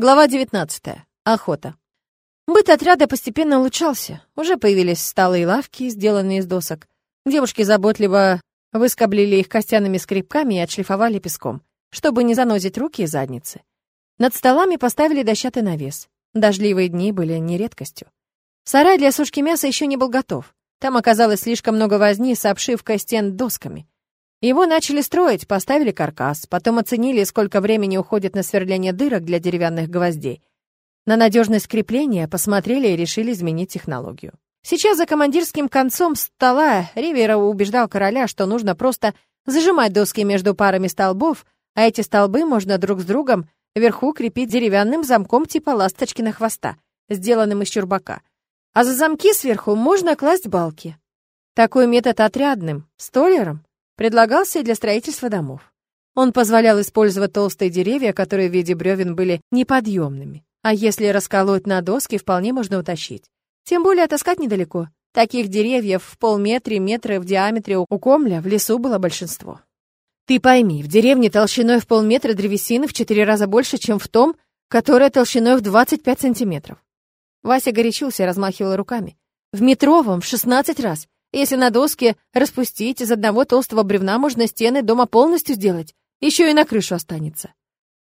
Глава 19. Охота. Быт отряда постепенно улучшался. Уже появились столы и лавки, сделанные из досок. Девушки заботливо выскоблили их костяными скребками и отшлифовали песком, чтобы не занозить руки и задницы. Над столами поставили дощатый навес. Дождливые дни были не редкостью. Сарай для сушки мяса еще не был готов. Там оказалось слишком много возни с обшивкой стен досками. Его начали строить, поставили каркас, потом оценили, сколько времени уходит на сверление дырок для деревянных гвоздей. На надежность крепления посмотрели и решили изменить технологию. Сейчас за командирским концом стола Ривера убеждал короля, что нужно просто зажимать доски между парами столбов, а эти столбы можно друг с другом вверху крепить деревянным замком типа ласточкина хвоста, сделанным из чурбака. А за замки сверху можно класть балки. Такой метод отрядным, столером, предлагался и для строительства домов. Он позволял использовать толстые деревья, которые в виде бревен были неподъемными. А если расколоть на доски, вполне можно утащить. Тем более таскать недалеко. Таких деревьев в полметре, метра в диаметре у комля в лесу было большинство. Ты пойми, в деревне толщиной в полметра древесины в четыре раза больше, чем в том, которая толщиной в 25 сантиметров. Вася горячился и размахивал руками. В метровом в 16 раз. Если на доске распустить, из одного толстого бревна можно стены дома полностью сделать. Еще и на крышу останется.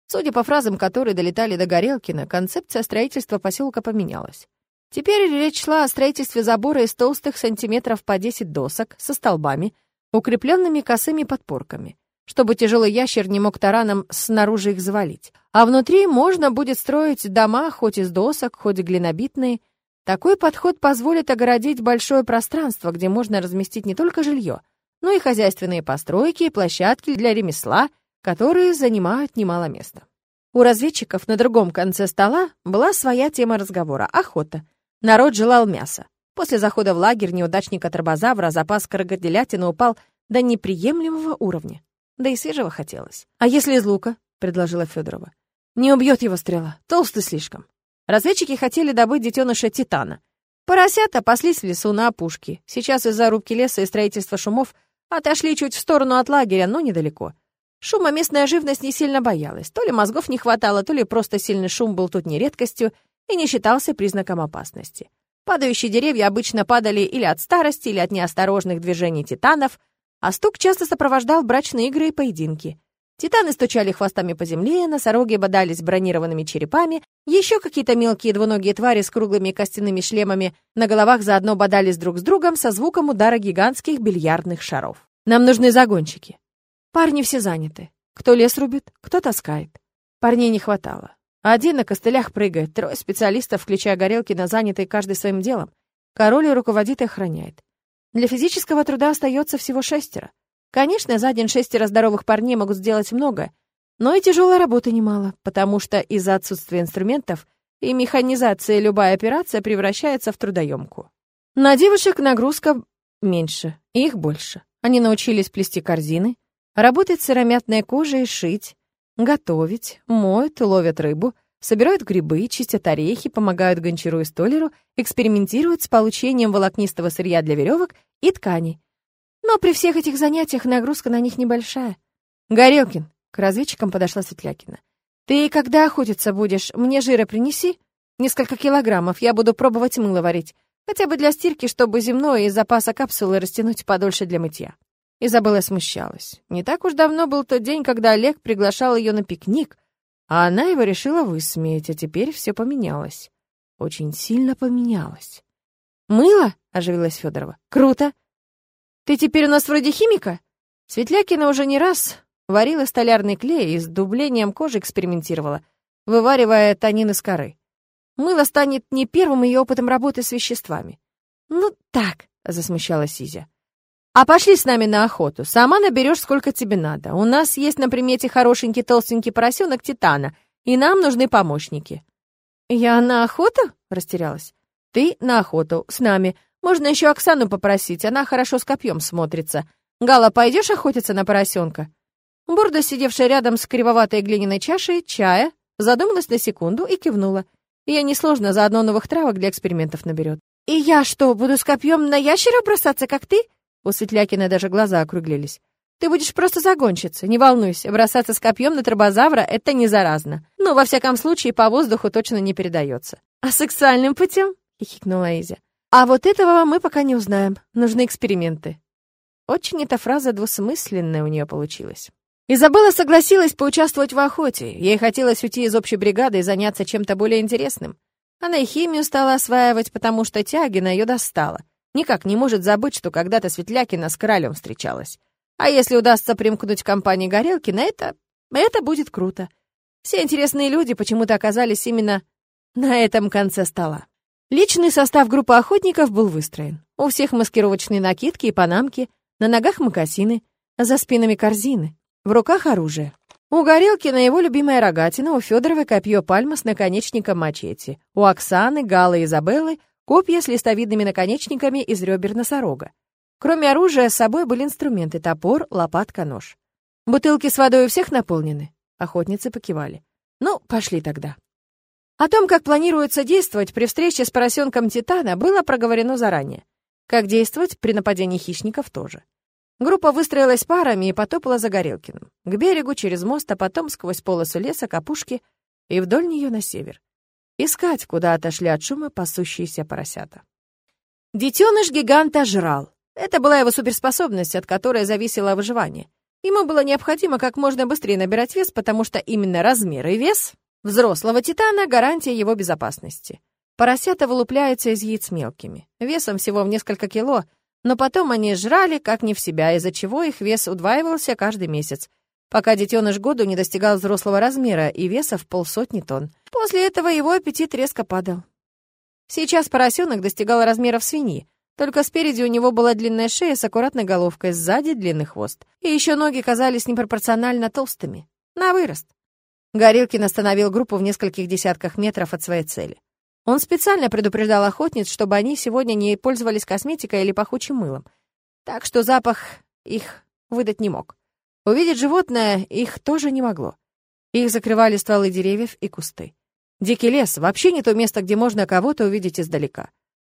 Судя по фразам, которые долетали до Горелкина, концепция строительства поселка поменялась. Теперь речь шла о строительстве забора из толстых сантиметров по 10 досок со столбами, укрепленными косыми подпорками, чтобы тяжелый ящер не мог тараном снаружи их завалить. А внутри можно будет строить дома хоть из досок, хоть глинобитные, такой подход позволит огородить большое пространство, где можно разместить не только жилье, но и хозяйственные постройки и площадки для ремесла, которые занимают немало места. У разведчиков на другом конце стола была своя тема разговора — охота. Народ желал мяса. После захода в лагерь неудачника Тробозавра запас крокодилятины упал до неприемлемого уровня. Да и свежего хотелось. «А если из лука?» — предложила Федорова. «Не убьет его стрела, толстый слишком». Разведчики хотели добыть детеныша Титана. Поросята паслись в лесу на опушке. Сейчас из-за рубки леса и строительства шумов отошли чуть в сторону от лагеря, но недалеко. Шума местная живность не сильно боялась. То ли мозгов не хватало, то ли просто сильный шум был тут не редкостью и не считался признаком опасности. Падающие деревья обычно падали или от старости, или от неосторожных движений титанов, а стук часто сопровождал брачные игры и поединки. Титаны стучали хвостами по земле, носороги бодались бронированными черепами, еще какие-то мелкие двуногие твари с круглыми костяными шлемами на головах заодно бодались друг с другом со звуком удара гигантских бильярдных шаров. «Нам нужны загонщики». Парни все заняты. Кто лес рубит, кто таскает. Парней не хватало. Один на костылях прыгает, трое специалистов, включая горелки, на занятые каждый своим делом. Король руководит и охраняет. Для физического труда остается всего шестеро. Конечно, за день шестеро здоровых парней могут сделать много, но и тяжелой работы немало, потому что из-за отсутствия инструментов и механизации любая операция превращается в трудоемку. На девушек нагрузка меньше, их больше. Они научились плести корзины, работать с сыромятной кожей, шить, готовить, моют, ловят рыбу, собирают грибы, чистят орехи, помогают гончару и столеру, экспериментируют с получением волокнистого сырья для веревок и тканей, но при всех этих занятиях нагрузка на них небольшая. Горелкин, к разведчикам подошла Светлякина. Ты когда охотиться будешь, мне жира принеси. Несколько килограммов, я буду пробовать мыло варить. Хотя бы для стирки, чтобы земное из запаса капсулы растянуть подольше для мытья. Изабелла смущалась. Не так уж давно был тот день, когда Олег приглашал ее на пикник, а она его решила высмеять, а теперь все поменялось. Очень сильно поменялось. «Мыло?» — оживилась Федорова. «Круто! Ты теперь у нас вроде химика?» Светлякина уже не раз варила столярный клей и с дублением кожи экспериментировала, вываривая танин из коры. Мыло станет не первым ее опытом работы с веществами. «Ну так», — засмущалась Изя. «А пошли с нами на охоту. Сама наберешь, сколько тебе надо. У нас есть на примете хорошенький толстенький поросенок Титана, и нам нужны помощники». «Я на охоту?» — растерялась. «Ты на охоту, с нами. Можно еще Оксану попросить, она хорошо с копьем смотрится. Гала, пойдешь охотиться на поросенка?» Бурда, сидевшая рядом с кривоватой глиняной чашей чая, задумалась на секунду и кивнула. Ей несложно, заодно новых травок для экспериментов наберет. «И я что, буду с копьем на ящера бросаться, как ты?» У Светлякиной даже глаза округлились. Ты будешь просто загонщица, не волнуйся, бросаться с копьем на тробозавра — это не заразно. Ну, во всяком случае, по воздуху точно не передается. А сексуальным путем? — хихикнула Изя. А вот этого мы пока не узнаем. Нужны эксперименты. Очень эта фраза двусмысленная у нее получилась. Изабелла согласилась поучаствовать в охоте. Ей хотелось уйти из общей бригады и заняться чем-то более интересным. Она и химию стала осваивать, потому что Тягина ее достала. Никак не может забыть, что когда-то Светлякина с королем встречалась. А если удастся примкнуть к компании Горелкина, это... это будет круто. Все интересные люди почему-то оказались именно на этом конце стола. Личный состав группы охотников был выстроен. У всех маскировочные накидки и панамки, на ногах мокасины, за спинами корзины, в руках оружие. У Горелкина его любимая рогатина, у Федоровой копье пальма с наконечником мачете, у Оксаны, Галы и Изабеллы копья с листовидными наконечниками из ребер носорога. Кроме оружия, с собой были инструменты — топор, лопатка, нож. Бутылки с водой у всех наполнены? Охотницы покивали. Ну, пошли тогда. О том, как планируется действовать при встрече с поросенком Титана, было проговорено заранее. Как действовать при нападении хищников тоже. Группа выстроилась парами и потопала за Горелкиным. К берегу, через мост, а потом сквозь полосу леса к опушке и вдоль нее на север. Искать, куда отошли от шума пасущиеся поросята. Детеныш гиганта жрал. Это была его суперспособность, от которой зависело выживание. Ему было необходимо как можно быстрее набирать вес, потому что именно размер и вес Взрослого титана — гарантия его безопасности. Поросята вылупляются из яиц мелкими, весом всего в несколько кило, но потом они жрали как не в себя, из-за чего их вес удваивался каждый месяц, пока детеныш году не достигал взрослого размера и веса в полсотни тонн. После этого его аппетит резко падал. Сейчас поросенок достигал размеров свиньи, только спереди у него была длинная шея с аккуратной головкой, сзади длинный хвост. И еще ноги казались непропорционально толстыми. На вырост. Горилкин остановил группу в нескольких десятках метров от своей цели. Он специально предупреждал охотниц, чтобы они сегодня не пользовались косметикой или пахучим мылом, так что запах их выдать не мог. Увидеть животное их тоже не могло. Их закрывали стволы деревьев и кусты. Дикий лес — вообще не то место, где можно кого-то увидеть издалека.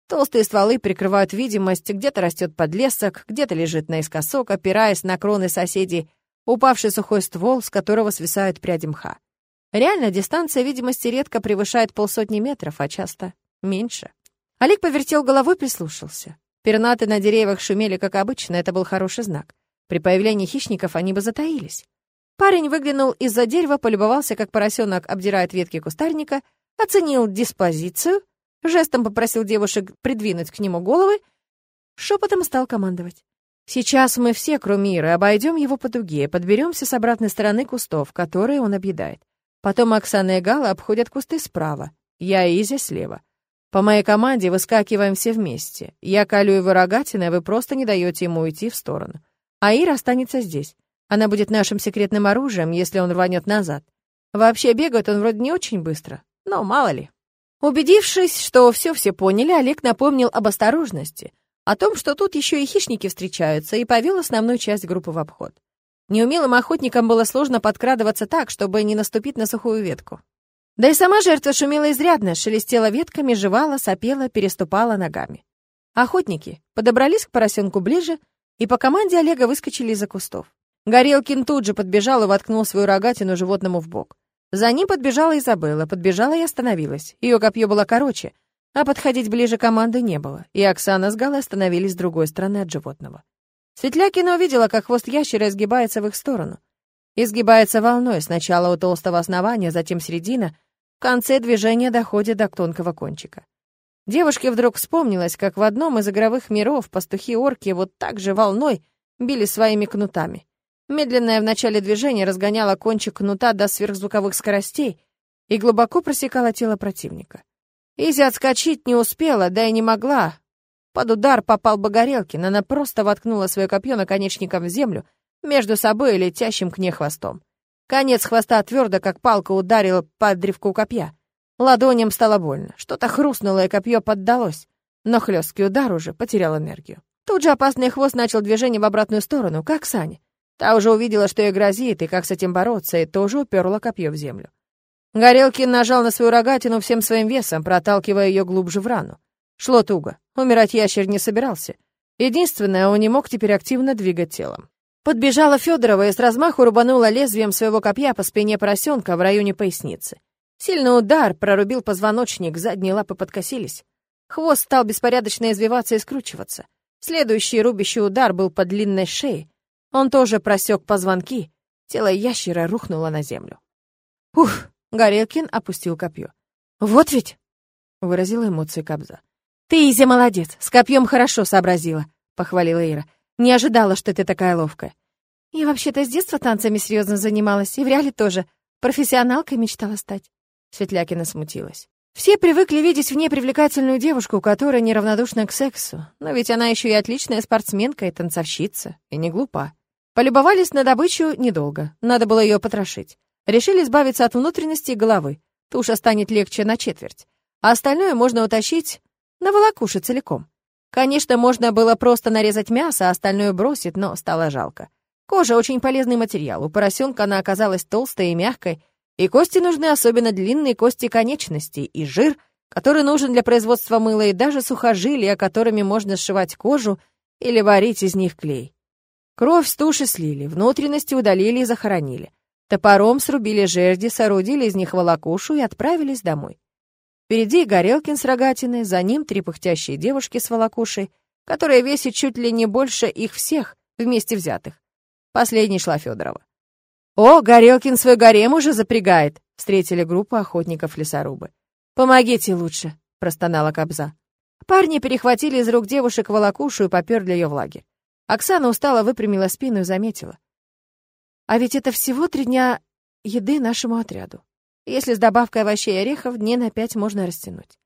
Толстые стволы прикрывают видимость, где-то растет подлесок, где-то лежит наискосок, опираясь на кроны соседей, упавший сухой ствол, с которого свисают пряди мха. Реально, дистанция видимости редко превышает полсотни метров, а часто меньше. Олег повертел головой, прислушался. Пернаты на деревьях шумели, как обычно, это был хороший знак. При появлении хищников они бы затаились. Парень выглянул из-за дерева, полюбовался, как поросенок обдирает ветки кустарника, оценил диспозицию, жестом попросил девушек придвинуть к нему головы, шепотом стал командовать. «Сейчас мы все, кроме Иры, обойдем его по дуге, подберемся с обратной стороны кустов, которые он объедает. Потом Оксана и Гала обходят кусты справа, я и Изя слева. По моей команде выскакиваем все вместе. Я колю его рогатиной, вы просто не даете ему уйти в сторону. А Ира останется здесь. Она будет нашим секретным оружием, если он рванет назад. Вообще бегает он вроде не очень быстро, но мало ли. Убедившись, что все-все поняли, Олег напомнил об осторожности, о том, что тут еще и хищники встречаются, и повел основную часть группы в обход. Неумелым охотникам было сложно подкрадываться так, чтобы не наступить на сухую ветку. Да и сама жертва шумела изрядно, шелестела ветками, жевала, сопела, переступала ногами. Охотники подобрались к поросенку ближе и по команде Олега выскочили из-за кустов. Горелкин тут же подбежал и воткнул свою рогатину животному в бок. За ним подбежала Изабелла, подбежала и остановилась. Ее копье было короче, а подходить ближе команды не было, и Оксана с Галой остановились с другой стороны от животного. Светлякина увидела, как хвост ящера изгибается в их сторону. Изгибается волной, сначала у толстого основания, затем середина, в конце движения доходит до тонкого кончика. Девушке вдруг вспомнилось, как в одном из игровых миров пастухи-орки вот так же волной били своими кнутами. Медленное в начале движения разгоняло кончик кнута до сверхзвуковых скоростей и глубоко просекало тело противника. Изи отскочить не успела, да и не могла, под удар попал Богорелкин, она просто воткнула свое копье наконечником в землю, между собой и летящим к ней хвостом. Конец хвоста твердо, как палка, ударил под древку копья. Ладоням стало больно. Что-то хрустнуло, и копье поддалось. Но хлесткий удар уже потерял энергию. Тут же опасный хвост начал движение в обратную сторону, как Сани. Та уже увидела, что ей грозит, и как с этим бороться, и тоже уперла копье в землю. Горелкин нажал на свою рогатину всем своим весом, проталкивая ее глубже в рану. Шло туго. Умирать ящер не собирался. Единственное, он не мог теперь активно двигать телом. Подбежала Федорова и с размаху рубанула лезвием своего копья по спине поросенка в районе поясницы. Сильный удар прорубил позвоночник, задние лапы подкосились. Хвост стал беспорядочно извиваться и скручиваться. Следующий рубящий удар был по длинной шее. Он тоже просек позвонки. Тело ящера рухнуло на землю. «Ух!» — Горелкин опустил копье. «Вот ведь!» — выразила эмоции Кобза. «Ты, Изя, молодец, с копьем хорошо сообразила», — похвалила Ира. «Не ожидала, что ты такая ловкая». «Я вообще-то с детства танцами серьезно занималась, и в реале тоже. Профессионалкой мечтала стать». Светлякина смутилась. Все привыкли видеть в ней привлекательную девушку, которая неравнодушна к сексу, но ведь она еще и отличная спортсменка и танцовщица, и не глупа. Полюбовались на добычу недолго, надо было ее потрошить. Решили избавиться от внутренности и головы, туша станет легче на четверть, а остальное можно утащить на волокуши целиком. Конечно, можно было просто нарезать мясо, а остальное бросить, но стало жалко. Кожа — очень полезный материал, у поросенка она оказалась толстой и мягкой, и кости нужны особенно длинные кости конечностей, и жир, который нужен для производства мыла, и даже сухожилия, которыми можно сшивать кожу или варить из них клей. Кровь с туши слили, внутренности удалили и захоронили. Топором срубили жерди, соорудили из них волокушу и отправились домой. Впереди Горелкин с рогатиной, за ним три пыхтящие девушки с волокушей, которая весит чуть ли не больше их всех вместе взятых. Последней шла Федорова. «О, Горелкин свой гарем уже запрягает!» — встретили группу охотников-лесорубы. «Помогите лучше!» — простонала Кобза. Парни перехватили из рук девушек волокушу и поперли ее в лагерь. Оксана устало выпрямила спину и заметила. «А ведь это всего три дня еды нашему отряду. Если с добавкой овощей и орехов, дней на пять можно растянуть.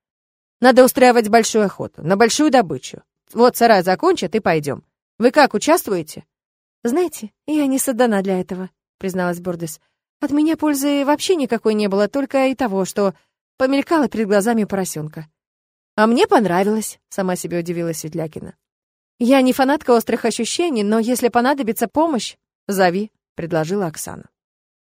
Надо устраивать большую охоту, на большую добычу. Вот сарай закончат и пойдем. Вы как, участвуете?» «Знаете, я не создана для этого», — призналась Бордес. «От меня пользы вообще никакой не было, только и того, что помелькало перед глазами поросенка». «А мне понравилось», — сама себе удивилась Светлякина. «Я не фанатка острых ощущений, но если понадобится помощь, зови», — предложила Оксана.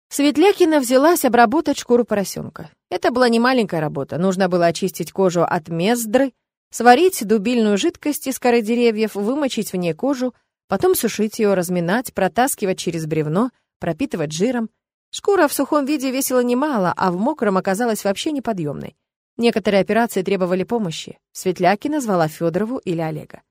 Светлякина взялась обработать шкуру поросенка. Это была не маленькая работа. Нужно было очистить кожу от мездры, сварить дубильную жидкость из коры деревьев, вымочить в ней кожу, потом сушить ее, разминать, протаскивать через бревно — пропитывать жиром. Шкура в сухом виде весила немало, а в мокром оказалась вообще неподъемной. Некоторые операции требовали помощи. Светлякина звала Федорову или Олега.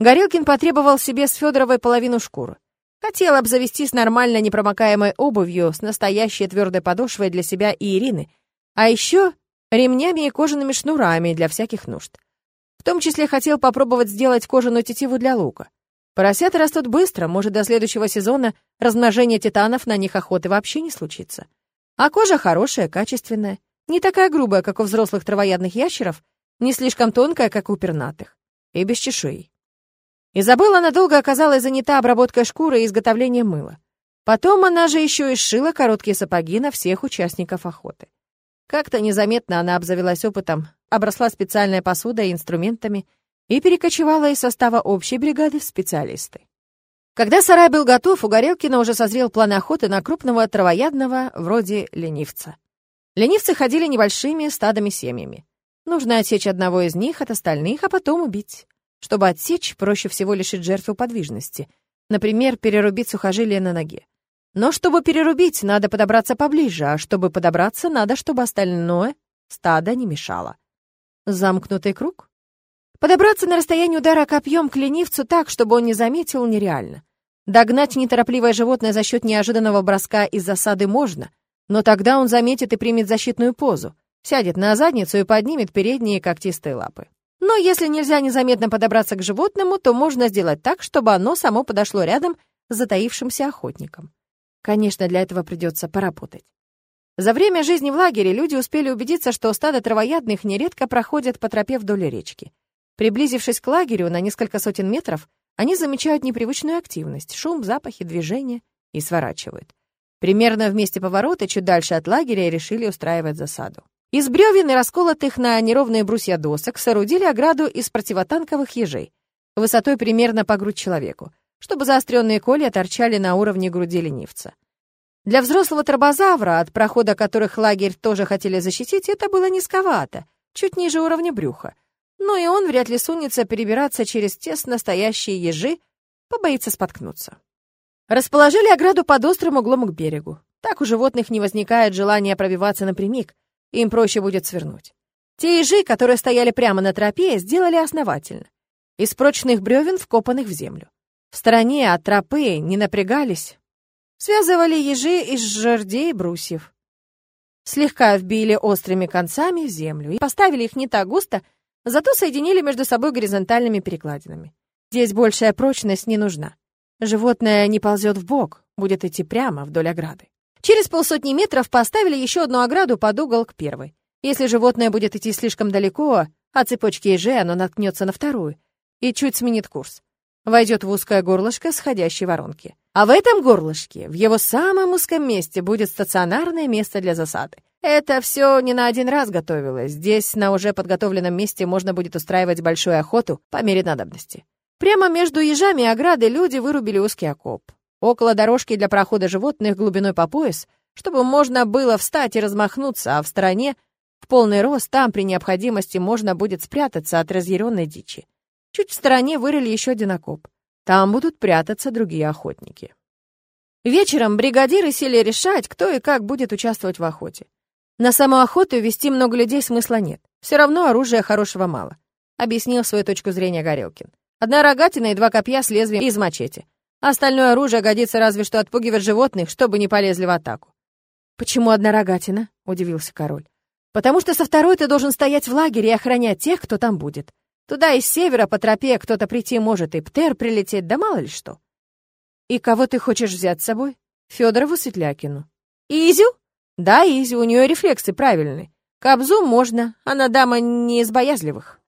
Горелкин потребовал себе с Федоровой половину шкуры. Хотел обзавестись нормально непромокаемой обувью с настоящей твердой подошвой для себя и Ирины, а еще ремнями и кожаными шнурами для всяких нужд. В том числе хотел попробовать сделать кожаную тетиву для лука. Поросята растут быстро, может, до следующего сезона размножение титанов на них охоты вообще не случится. А кожа хорошая, качественная, не такая грубая, как у взрослых травоядных ящеров, не слишком тонкая, как у пернатых, и без чешуи. Изабелла надолго оказалась занята обработкой шкуры и изготовлением мыла. Потом она же еще и сшила короткие сапоги на всех участников охоты. Как-то незаметно она обзавелась опытом, обросла специальной посудой и инструментами, и перекочевала из состава общей бригады в специалисты. Когда сарай был готов, у Горелкина уже созрел план охоты на крупного травоядного, вроде ленивца. Ленивцы ходили небольшими стадами семьями. Нужно отсечь одного из них от остальных, а потом убить. Чтобы отсечь, проще всего лишить жертву подвижности. Например, перерубить сухожилие на ноге. Но чтобы перерубить, надо подобраться поближе, а чтобы подобраться, надо, чтобы остальное стадо не мешало. Замкнутый круг? Подобраться на расстояние удара копьем к ленивцу так, чтобы он не заметил, нереально. Догнать неторопливое животное за счет неожиданного броска из засады можно, но тогда он заметит и примет защитную позу, сядет на задницу и поднимет передние когтистые лапы. Но если нельзя незаметно подобраться к животному, то можно сделать так, чтобы оно само подошло рядом с затаившимся охотником. Конечно, для этого придется поработать. За время жизни в лагере люди успели убедиться, что стадо травоядных нередко проходят по тропе вдоль речки. Приблизившись к лагерю на несколько сотен метров, они замечают непривычную активность, шум, запахи, движение и сворачивают. Примерно в месте поворота, чуть дальше от лагеря, решили устраивать засаду. Из бревен и расколотых на неровные брусья досок соорудили ограду из противотанковых ежей, высотой примерно по грудь человеку, чтобы заостренные колья торчали на уровне груди ленивца. Для взрослого тробозавра, от прохода которых лагерь тоже хотели защитить, это было низковато, чуть ниже уровня брюха, но и он вряд ли сунется перебираться через тесно стоящие ежи, побоится споткнуться. Расположили ограду под острым углом к берегу. Так у животных не возникает желания пробиваться напрямик, им проще будет свернуть. Те ежи, которые стояли прямо на тропе, сделали основательно. Из прочных бревен, вкопанных в землю. В стороне от тропы не напрягались. Связывали ежи из жердей и брусьев. Слегка вбили острыми концами в землю и поставили их не так густо, зато соединили между собой горизонтальными перекладинами. Здесь большая прочность не нужна. Животное не ползет в бок, будет идти прямо вдоль ограды. Через полсотни метров поставили еще одну ограду под угол к первой. Если животное будет идти слишком далеко от цепочки ежей, оно наткнется на вторую и чуть сменит курс. Войдет в узкое горлышко сходящей воронки. А в этом горлышке, в его самом узком месте, будет стационарное место для засады. Это все не на один раз готовилось. Здесь, на уже подготовленном месте, можно будет устраивать большую охоту по мере надобности. Прямо между ежами и оградой люди вырубили узкий окоп. Около дорожки для прохода животных глубиной по пояс, чтобы можно было встать и размахнуться, а в стороне в полный рост там при необходимости можно будет спрятаться от разъяренной дичи. Чуть в стороне вырыли еще один окоп. Там будут прятаться другие охотники. Вечером бригадиры сели решать, кто и как будет участвовать в охоте. На саму охоту вести много людей смысла нет. Все равно оружия хорошего мало, объяснил свою точку зрения Горелкин. Одна рогатина и два копья с лезвием из мачете. Остальное оружие годится разве что отпугивать животных, чтобы не полезли в атаку. «Почему одна рогатина?» — удивился король. Потому что со второй ты должен стоять в лагере и охранять тех, кто там будет. Туда из севера по тропе кто-то прийти может, и Птер прилететь, да мало ли что. И кого ты хочешь взять с собой? Федорову Светлякину. Изю? Да, Изю, у нее рефлексы правильные. Кобзу можно, она дама не из боязливых.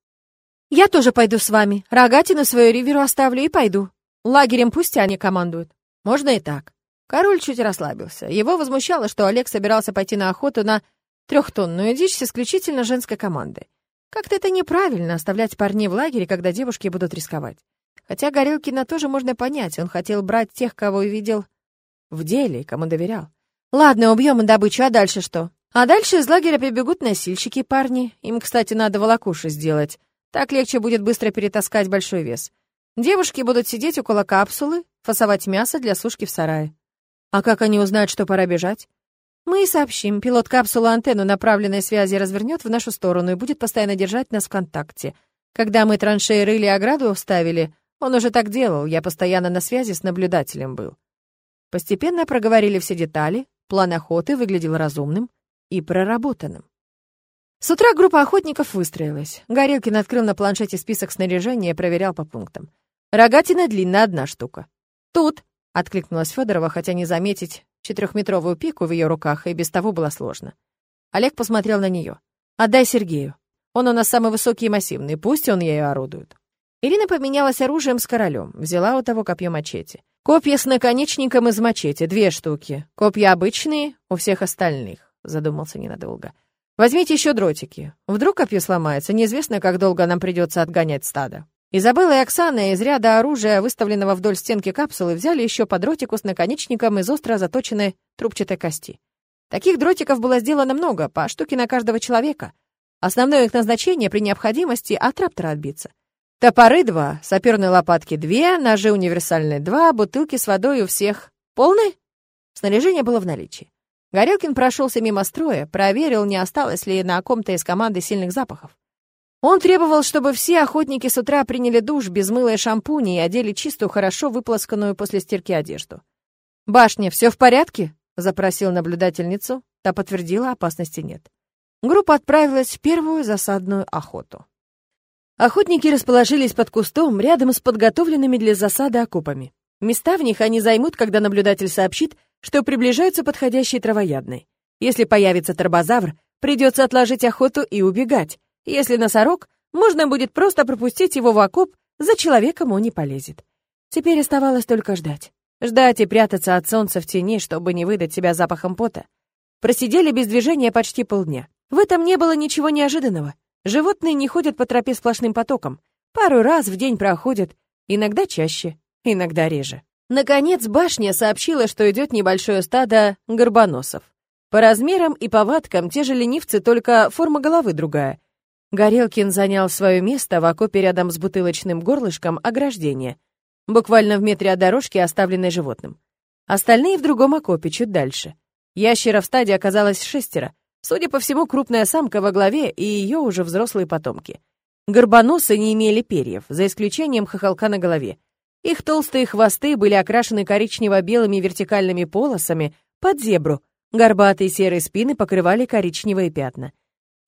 Я тоже пойду с вами. Рогатину свою риверу оставлю и пойду. Лагерем пусть они командуют. Можно и так. Король чуть расслабился. Его возмущало, что Олег собирался пойти на охоту на трехтонную дичь с исключительно женской командой. Как-то это неправильно оставлять парней в лагере, когда девушки будут рисковать. Хотя Горелкина тоже можно понять, он хотел брать тех, кого видел в деле кому доверял. Ладно, убьем добычу, а дальше что? А дальше из лагеря прибегут носильщики парни. Им, кстати, надо волокуши сделать. Так легче будет быстро перетаскать большой вес. Девушки будут сидеть около капсулы, фасовать мясо для сушки в сарае. А как они узнают, что пора бежать? Мы и сообщим. Пилот капсулы антенну направленной связи развернет в нашу сторону и будет постоянно держать нас в контакте. Когда мы траншеи рыли ограду вставили, он уже так делал, я постоянно на связи с наблюдателем был. Постепенно проговорили все детали, план охоты выглядел разумным и проработанным. С утра группа охотников выстроилась. Горелкин открыл на планшете список снаряжения и проверял по пунктам. Рогатина длинная одна штука. «Тут», — откликнулась Федорова, хотя не заметить четырехметровую пику в ее руках, и без того было сложно. Олег посмотрел на нее. «Отдай Сергею. Он у нас самый высокий и массивный, пусть он ею орудует». Ирина поменялась оружием с королем, взяла у того копье мачете. Копья с наконечником из мачете, две штуки. Копья обычные, у всех остальных, задумался ненадолго. Возьмите еще дротики. Вдруг копье сломается, неизвестно, как долго нам придется отгонять стадо. Изабелла и Оксана из ряда оружия, выставленного вдоль стенки капсулы, взяли еще по дротику с наконечником из остро заточенной трубчатой кости. Таких дротиков было сделано много, по штуке на каждого человека. Основное их назначение при необходимости от раптора отбиться. Топоры два, саперные лопатки две, ножи универсальные два, бутылки с водой у всех. Полные? Снаряжение было в наличии. Горелкин прошелся мимо строя, проверил, не осталось ли на ком-то из команды сильных запахов. Он требовал, чтобы все охотники с утра приняли душ без мыла и шампуня и одели чистую, хорошо выполосканную после стирки одежду. «Башня, все в порядке?» — запросил наблюдательницу. Та подтвердила, опасности нет. Группа отправилась в первую засадную охоту. Охотники расположились под кустом рядом с подготовленными для засады окопами. Места в них они займут, когда наблюдатель сообщит, что приближаются подходящие травоядные. Если появится торбозавр, придется отложить охоту и убегать, если носорог, можно будет просто пропустить его в окоп, за человеком он не полезет. Теперь оставалось только ждать. Ждать и прятаться от солнца в тени, чтобы не выдать себя запахом пота. Просидели без движения почти полдня. В этом не было ничего неожиданного. Животные не ходят по тропе сплошным потоком. Пару раз в день проходят, иногда чаще, иногда реже. Наконец, башня сообщила, что идет небольшое стадо горбоносов. По размерам и повадкам те же ленивцы, только форма головы другая. Горелкин занял свое место в окопе рядом с бутылочным горлышком ограждения, буквально в метре от дорожки, оставленной животным. Остальные в другом окопе, чуть дальше. Ящера в стаде оказалось шестеро. Судя по всему, крупная самка во главе и ее уже взрослые потомки. Горбоносы не имели перьев, за исключением хохолка на голове. Их толстые хвосты были окрашены коричнево-белыми вертикальными полосами под зебру, горбатые серые спины покрывали коричневые пятна.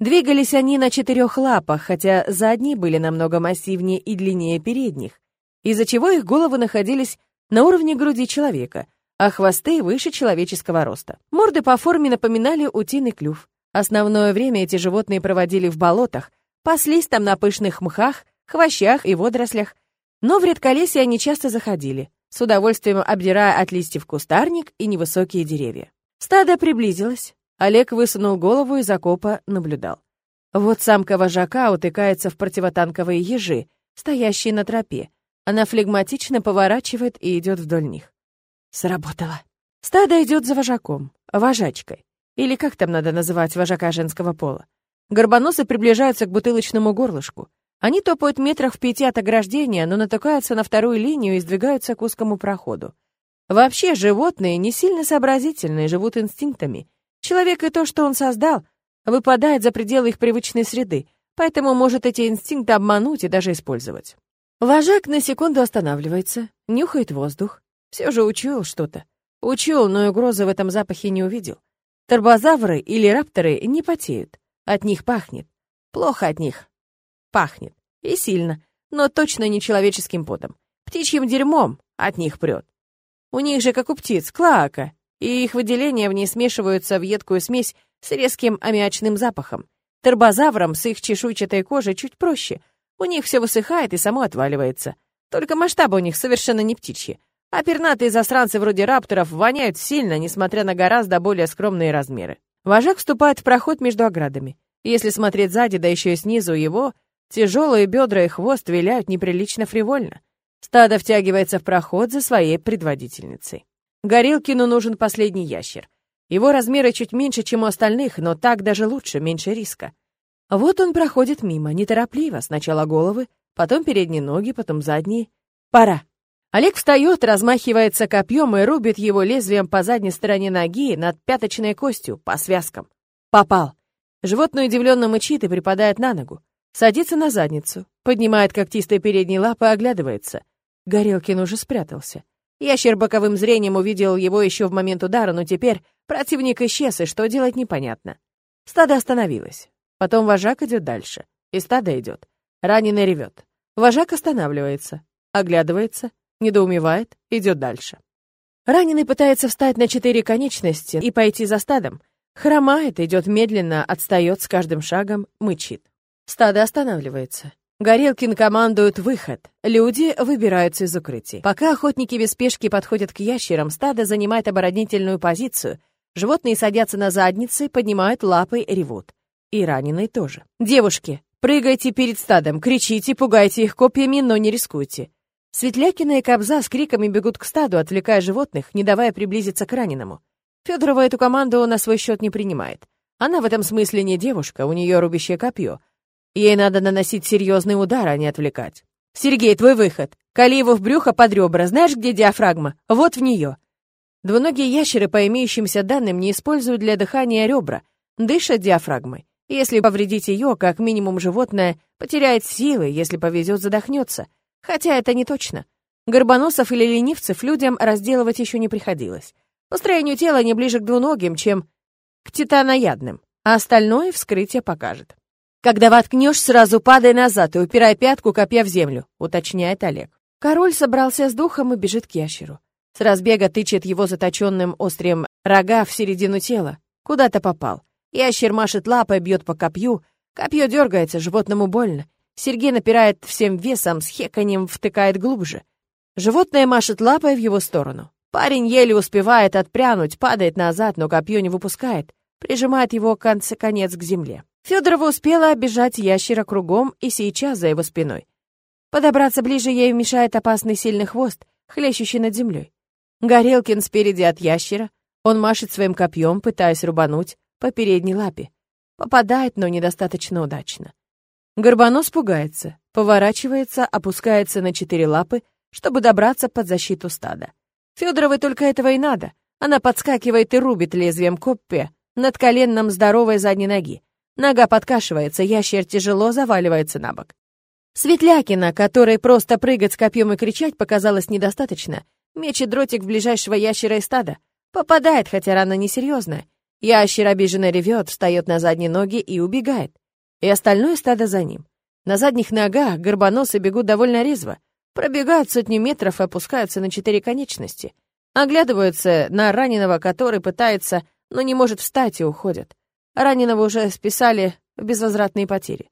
Двигались они на четырех лапах, хотя задние были намного массивнее и длиннее передних, из-за чего их головы находились на уровне груди человека, а хвосты выше человеческого роста. Морды по форме напоминали утиный клюв. Основное время эти животные проводили в болотах, паслись там на пышных мхах, хвощах и водорослях, но в редколесье они часто заходили, с удовольствием обдирая от листьев кустарник и невысокие деревья. Стадо приблизилось. Олег высунул голову из окопа, наблюдал. Вот самка вожака утыкается в противотанковые ежи, стоящие на тропе. Она флегматично поворачивает и идет вдоль них. Сработало. Стадо идет за вожаком, вожачкой. Или как там надо называть вожака женского пола. Горбоносы приближаются к бутылочному горлышку. Они топают метрах в пяти от ограждения, но натыкаются на вторую линию и сдвигаются к узкому проходу. Вообще, животные не сильно сообразительные, живут инстинктами. Человек и то, что он создал, выпадает за пределы их привычной среды, поэтому может эти инстинкты обмануть и даже использовать. Вожак на секунду останавливается, нюхает воздух, все же учуял что-то. Учуял, но угрозы в этом запахе не увидел. Торбозавры или рапторы не потеют. От них пахнет. Плохо от них. Пахнет. И сильно. Но точно не человеческим потом. Птичьим дерьмом от них прет. У них же, как у птиц, клака. И их выделения в ней смешиваются в едкую смесь с резким аммиачным запахом. Торбозаврам с их чешуйчатой кожей чуть проще. У них все высыхает и само отваливается. Только масштабы у них совершенно не птичьи. А пернатые засранцы вроде рапторов воняют сильно, несмотря на гораздо более скромные размеры. Вожак вступает в проход между оградами. Если смотреть сзади, да еще и снизу его, тяжелые бедра и хвост виляют неприлично фривольно. Стадо втягивается в проход за своей предводительницей. Горилкину нужен последний ящер. Его размеры чуть меньше, чем у остальных, но так даже лучше, меньше риска. Вот он проходит мимо, неторопливо, сначала головы, потом передние ноги, потом задние. Пора. Олег встает, размахивается копьем и рубит его лезвием по задней стороне ноги над пяточной костью, по связкам. Попал. Животное удивленно мычит и припадает на ногу. Садится на задницу, поднимает когтистые передние лапы и оглядывается. Горелкин уже спрятался. Ящер боковым зрением увидел его еще в момент удара, но теперь противник исчез, и что делать непонятно. Стадо остановилось. Потом вожак идет дальше. И стадо идет. Раненый ревет. Вожак останавливается, оглядывается, недоумевает, идет дальше. Раненый пытается встать на четыре конечности и пойти за стадом. Хромает, идет медленно, отстает с каждым шагом, мычит. Стадо останавливается. Горелкин командует выход. Люди выбираются из укрытий. Пока охотники без спешки подходят к ящерам, стадо занимает оборонительную позицию. Животные садятся на задницы, поднимают лапы, ревут. И раненые тоже. Девушки, прыгайте перед стадом, кричите, пугайте их копьями, но не рискуйте. Светлякина и Кобза с криками бегут к стаду, отвлекая животных, не давая приблизиться к раненому. Федорова эту команду на свой счет не принимает. Она в этом смысле не девушка, у нее рубящее копье. Ей надо наносить серьезный удар, а не отвлекать. «Сергей, твой выход. Кали его в брюхо под ребра. Знаешь, где диафрагма? Вот в нее». Двуногие ящеры, по имеющимся данным, не используют для дыхания ребра, дышат диафрагмой. Если повредить ее, как минимум животное потеряет силы, если повезет, задохнется. Хотя это не точно. Горбоносов или ленивцев людям разделывать еще не приходилось. По строению тела они ближе к двуногим, чем к титаноядным, а остальное вскрытие покажет. «Когда воткнешь, сразу падай назад и упирай пятку, копья в землю», — уточняет Олег. Король собрался с духом и бежит к ящеру. С разбега тычет его заточенным острым рога в середину тела. Куда-то попал. Ящер машет лапой, бьет по копью. Копье дергается, животному больно. Сергей напирает всем весом, с хеканьем втыкает глубже. Животное машет лапой в его сторону. Парень еле успевает отпрянуть, падает назад, но копье не выпускает, прижимает его конце конец к земле. Федорова успела обижать ящера кругом и сейчас за его спиной. Подобраться ближе ей мешает опасный сильный хвост, хлещущий над землей. Горелкин спереди от ящера, он машет своим копьем, пытаясь рубануть по передней лапе. Попадает, но недостаточно удачно. Горбонос пугается, поворачивается, опускается на четыре лапы, чтобы добраться под защиту стада. Федоровой только этого и надо. Она подскакивает и рубит лезвием коппе над коленом здоровой задней ноги. Нога подкашивается, ящер тяжело заваливается на бок. Светлякина, которой просто прыгать с копьем и кричать показалось недостаточно, мечет дротик в ближайшего ящера из стада. Попадает, хотя рана несерьезная. Ящер обиженно ревет, встает на задние ноги и убегает. И остальное стадо за ним. На задних ногах горбоносы бегут довольно резво. Пробегают сотни метров и опускаются на четыре конечности. Оглядываются на раненого, который пытается, но не может встать и уходят. Раненого уже списали в безвозвратные потери.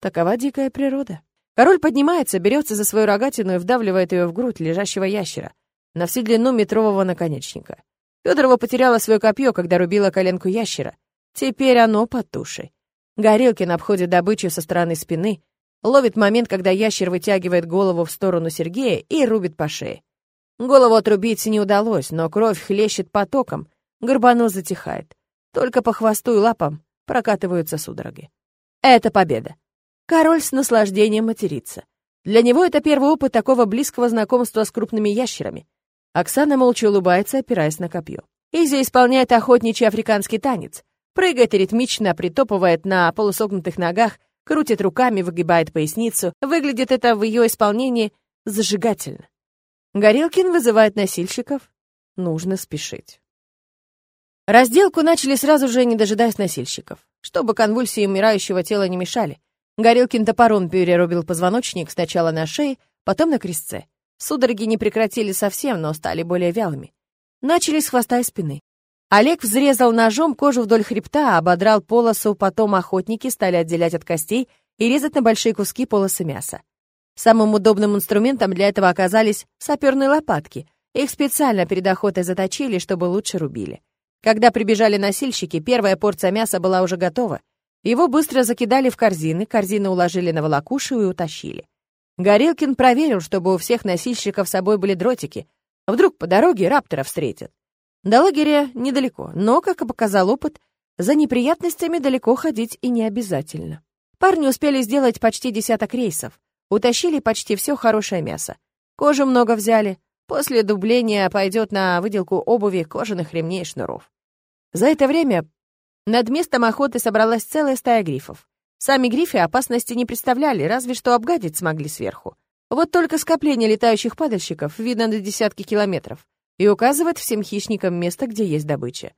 Такова дикая природа. Король поднимается, берется за свою рогатину и вдавливает ее в грудь лежащего ящера на всю длину метрового наконечника. Федорова потеряла свое копье, когда рубила коленку ящера. Теперь оно под тушей. Горелкин обходит добычу со стороны спины, ловит момент, когда ящер вытягивает голову в сторону Сергея и рубит по шее. Голову отрубить не удалось, но кровь хлещет потоком, горбанос затихает. Только по хвосту и лапам прокатываются судороги. Это победа. Король с наслаждением матерится. Для него это первый опыт такого близкого знакомства с крупными ящерами. Оксана молча улыбается, опираясь на копье. Изи исполняет охотничий африканский танец. Прыгает ритмично притопывает на полусогнутых ногах, крутит руками, выгибает поясницу. Выглядит это в ее исполнении зажигательно. Горелкин вызывает носильщиков. Нужно спешить. Разделку начали сразу же, не дожидаясь носильщиков, чтобы конвульсии умирающего тела не мешали. Горелкин топором перерубил позвоночник сначала на шее, потом на крестце. Судороги не прекратили совсем, но стали более вялыми. Начали с хвоста и спины. Олег взрезал ножом кожу вдоль хребта, ободрал полосу, потом охотники стали отделять от костей и резать на большие куски полосы мяса. Самым удобным инструментом для этого оказались саперные лопатки. Их специально перед охотой заточили, чтобы лучше рубили. Когда прибежали носильщики, первая порция мяса была уже готова. Его быстро закидали в корзины, корзины уложили на волокушу и утащили. Горелкин проверил, чтобы у всех носильщиков с собой были дротики. Вдруг по дороге раптора встретят. До лагеря недалеко, но, как показал опыт, за неприятностями далеко ходить и не обязательно. Парни успели сделать почти десяток рейсов, утащили почти все хорошее мясо. Кожи много взяли, после дубления пойдет на выделку обуви, кожаных ремней и шнуров. За это время над местом охоты собралась целая стая грифов. Сами грифы опасности не представляли, разве что обгадить смогли сверху. Вот только скопление летающих падальщиков видно на десятки километров и указывает всем хищникам место, где есть добыча.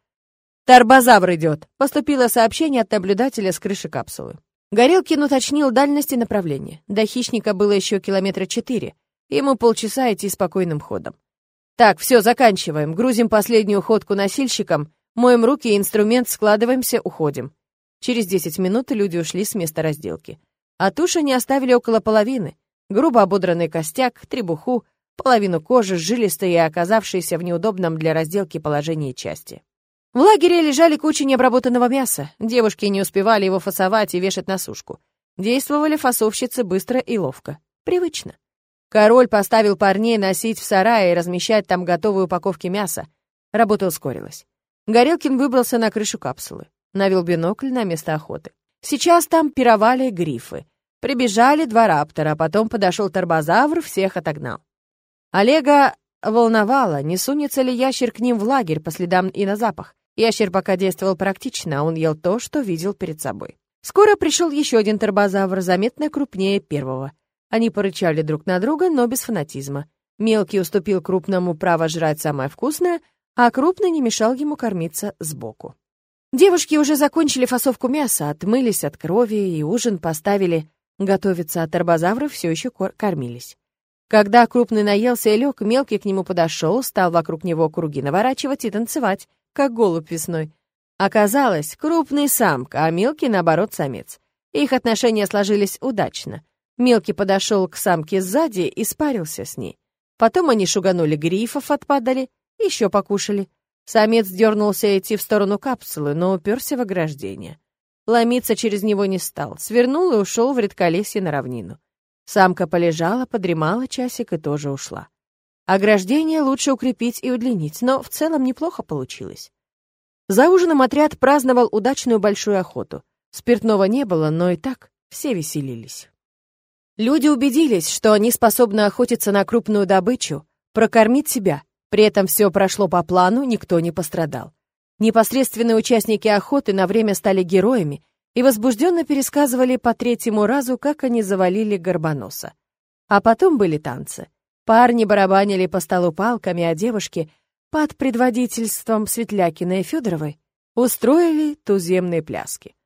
«Тарбозавр идет!» — поступило сообщение от наблюдателя с крыши капсулы. Горелкин уточнил дальность и направление. До хищника было еще километра четыре. Ему полчаса идти спокойным ходом. «Так, все, заканчиваем. Грузим последнюю ходку носильщикам Моем руки и инструмент, складываемся, уходим. Через 10 минут люди ушли с места разделки. А туши не оставили около половины. Грубо ободранный костяк, требуху, половину кожи, жилистой и оказавшейся в неудобном для разделки положении части. В лагере лежали кучи необработанного мяса. Девушки не успевали его фасовать и вешать на сушку. Действовали фасовщицы быстро и ловко. Привычно. Король поставил парней носить в сарае и размещать там готовые упаковки мяса. Работа ускорилась. Горелкин выбрался на крышу капсулы, навел бинокль на место охоты. Сейчас там пировали грифы. Прибежали два раптора, а потом подошел торбозавр, всех отогнал. Олега волновало, не сунется ли ящер к ним в лагерь по следам и на запах. Ящер пока действовал практично, а он ел то, что видел перед собой. Скоро пришел еще один торбозавр, заметно крупнее первого. Они порычали друг на друга, но без фанатизма. Мелкий уступил крупному право жрать самое вкусное, а крупный не мешал ему кормиться сбоку. Девушки уже закончили фасовку мяса, отмылись от крови и ужин поставили. Готовиться от арбозавров все еще кормились. Когда крупный наелся и лег, мелкий к нему подошел, стал вокруг него круги наворачивать и танцевать, как голубь весной. Оказалось, крупный самка, а мелкий, наоборот, самец. Их отношения сложились удачно. Мелкий подошел к самке сзади и спарился с ней. Потом они шуганули грифов, отпадали, еще покушали. Самец дернулся идти в сторону капсулы, но уперся в ограждение. Ломиться через него не стал, свернул и ушел в редколесье на равнину. Самка полежала, подремала часик и тоже ушла. Ограждение лучше укрепить и удлинить, но в целом неплохо получилось. За ужином отряд праздновал удачную большую охоту. Спиртного не было, но и так все веселились. Люди убедились, что они способны охотиться на крупную добычу, прокормить себя, При этом все прошло по плану, никто не пострадал. Непосредственные участники охоты на время стали героями и возбужденно пересказывали по третьему разу, как они завалили Горбоноса. А потом были танцы. Парни барабанили по столу палками, а девушки, под предводительством Светлякина и Федоровой, устроили туземные пляски.